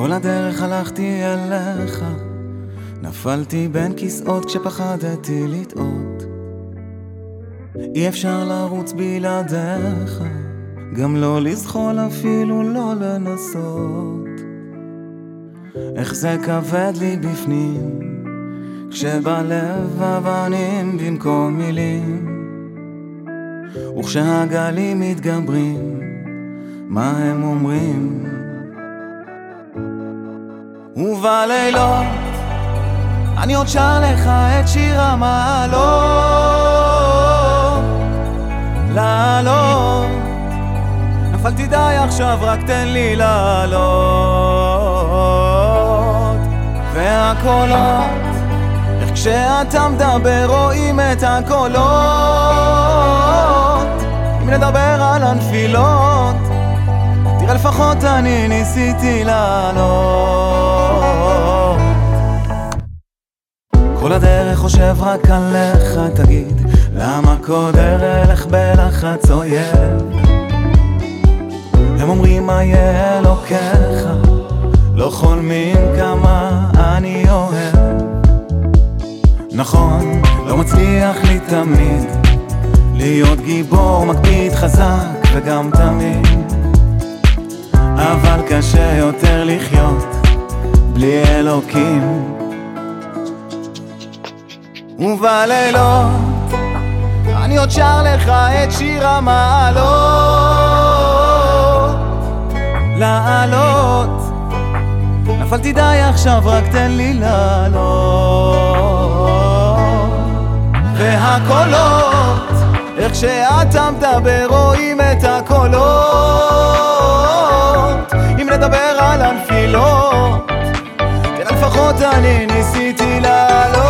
כל הדרך הלכתי אליך, נפלתי בין כיסאות כשפחדתי לטעות. אי אפשר לרוץ בלעדיך, גם לא לזחול אפילו לא לנסות. איך זה כבד לי בפנים, כשבלב אבנים במקום מילים. וכשהגלים מתגברים, מה הם אומרים? ובלילות אני עוד שר לך את שיר המעלות. לעלות. נפלתי די עכשיו רק תן לי לעלות. והקולות איך כשאתה מדבר רואים את הקולות. אם נדבר על הנפילות תראה לפחות אני ניסיתי לעלות. כל הדרך חושב רק עליך תגיד למה קודר אלך בלחץ אויב? הם אומרים מה יהיה אלוקיך? לא חולמים כמה אני אוהב. נכון, לא מצליח לי תמיד להיות גיבור מקפיד חזק וגם תמיד אבל קשה יותר לחיות בלי אלוקים. ובלילות אני עוד שר לך את שיר המעלות. לעלות. נפלתי די עכשיו רק תן לי לעלות. והקולות איך שאתה מדבר רואים את הקולות אם נדבר על הנפילות. תראה לפחות אני ניסיתי לעלות